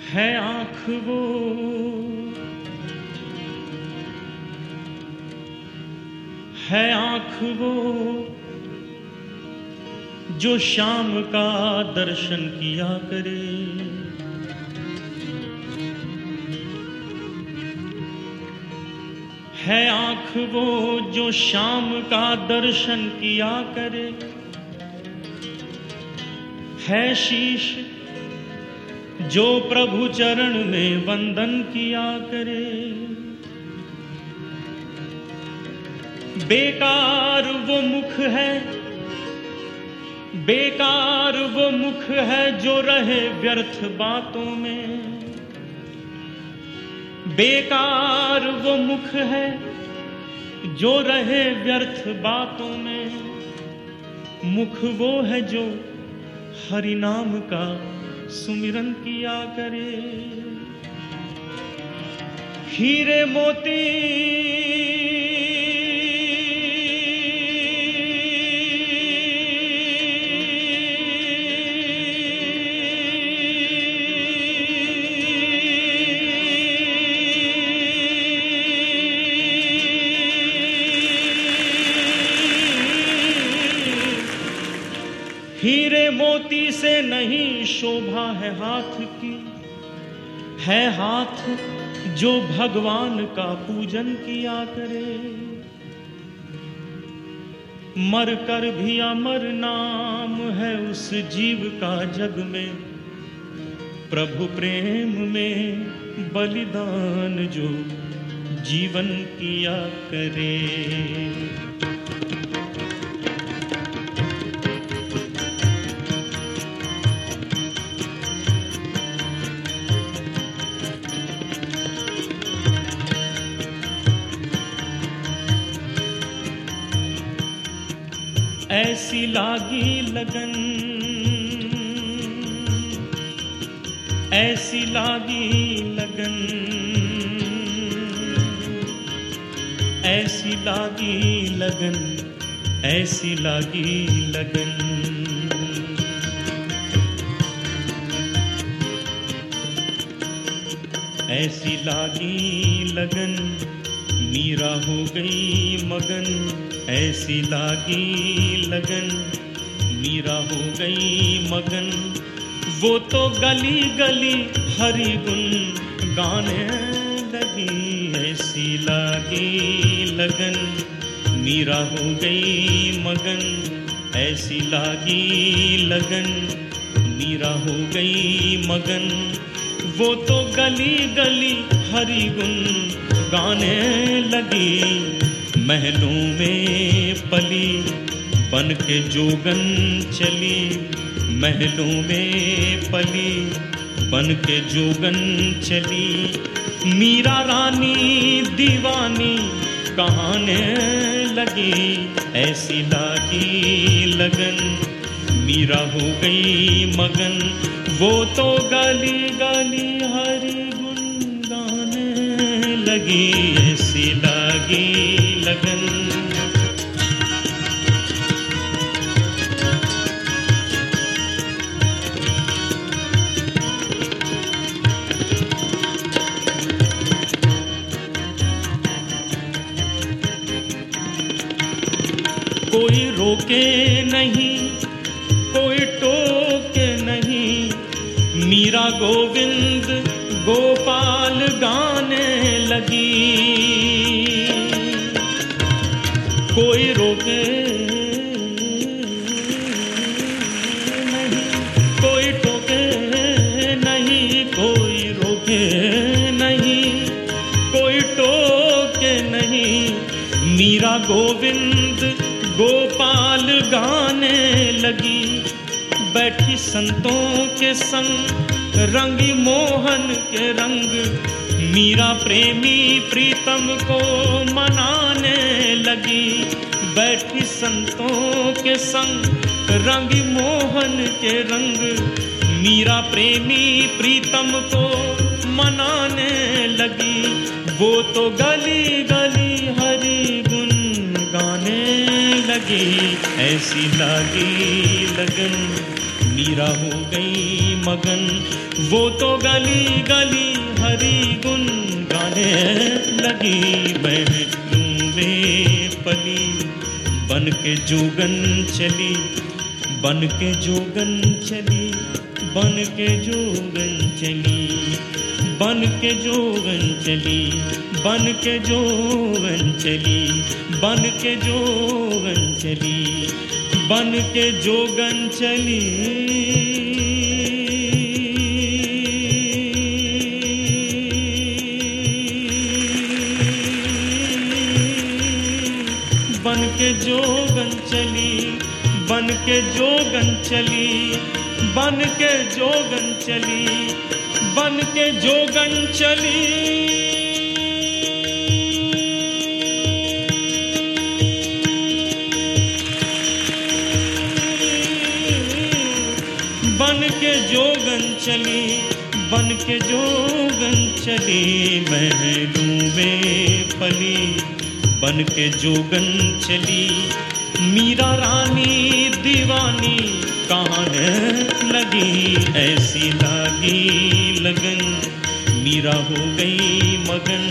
है आँख वो है आँख वो जो शाम का दर्शन किया करे। है आँख वो जो शाम का दर्शन किया करे। है शीश, जो प्रभु चरण में वंदन किया करे। बेकार वो मुख है, बेकार वो मुख है जो रहे व्यर्थ बातों में। बेकार वो मुख है, जो रहे व्यर्थ बातों में। मुख वो है जो हरि नाम का सुमिरन किया करे। हीरे मोती हीरे मोती से नहीं शोभा है हाथ की। है हाथ जो भगवान का पूजन किया करे। मर कर भी अमर नाम है उस जीव का जग में। प्रभु प्रेम में बलिदान जो जीवन किया करे। ऐसी लागी लगन। ऐसी लागी लगन। ऐसी लागी लगन, ऐसी लागी लगन। ऐसी लागी लगन, मीरा हो गई मगन। ऐसी लागी लगन, मीरा हो गई मगन। वो तो गली गली हरी गुन गाने लगी, ऐसी लागी लगन, मीरा हो गई मगन। ऐसी लागी लगन, मीरा हो गई मगन। वो तो गली गली हरी गुन गाने लगी। महलों में पली, बन के जोगन चली। महलों में पली, बन के जोगन चली। मीरा रानी दीवानी कहाने लगी, ऐसी लागी लगन। मीरा हो गई मगन, वो तो गाली गाली हरी गुन गाने लगी। ऐसी लागी लगन कोई रोके नहीं कोई टोके नहीं। मीरा गोविंद गोपाल गाने लगी। मीरा गोविंद गोपाल गाने लगी, बैठी संतों के संग, रंगी मोहन के रंग। मीरा प्रेमी प्रीतम को मनाने लगी। बैठी संतों के संग, रंग मोहन के रंग। मीरा प्रेमी प्रीतम को मनाने लगी, वो तो गली गली हरी गुन गाने लगी। ऐसी लगी लगन, मीरा हो गई मगन। वो तो गली गली हरी गुन गाने लगी में पली। बन के जोगन चली, बन के जोगन चली, बन के जोगन चली, बन के जोगन चली, बन के जोगन चली, बन के जोगन चली, बन के जोगन चली। जोगन चली, बन के जोगन चली, बन के जोगन चली, बन के जोगन चली। बन के जोगन चली, बन के जोगन चली में पली। बन के जोगन चली। मीरा रानी दीवानी कहाँ लगी, ऐसी लागी लगन। मीरा हो गई मगन।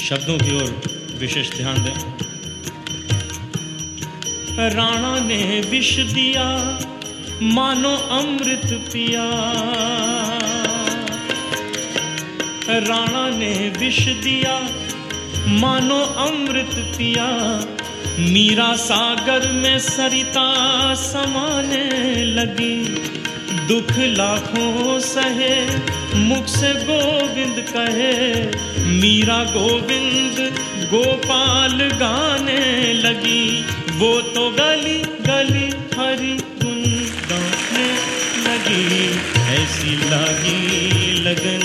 शब्दों की ओर विशेष ध्यान दें। राणा ने विष दिया, मानो अमृत पिया। राणा ने विष दिया, मानो अमृत पिया। मीरा सागर में सरिता समाने लगी। दुख लाखों सहे, मुख से गोविंद कहे, मीरा गोविंद गोपाल गाने लगी, वो तो गली गली हरी गुन गाने लगी, ऐसी लगी लगन,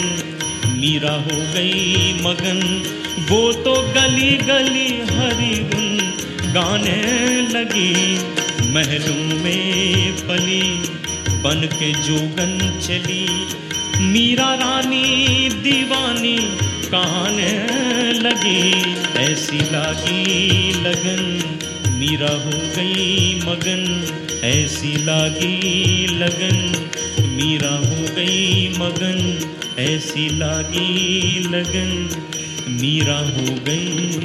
मीरा हो गई मगन, वो तो गली गली हरी गुन गाने लगी, महलों में पली बन के जोगन चली। मीरा रानी दीवानी कहने लगी। ऐसी लागी लगन, मीरा हो गई मगन। ऐसी लागी लगन, मीरा हो गई मगन। ऐसी लागी लगन, मीरा हो गई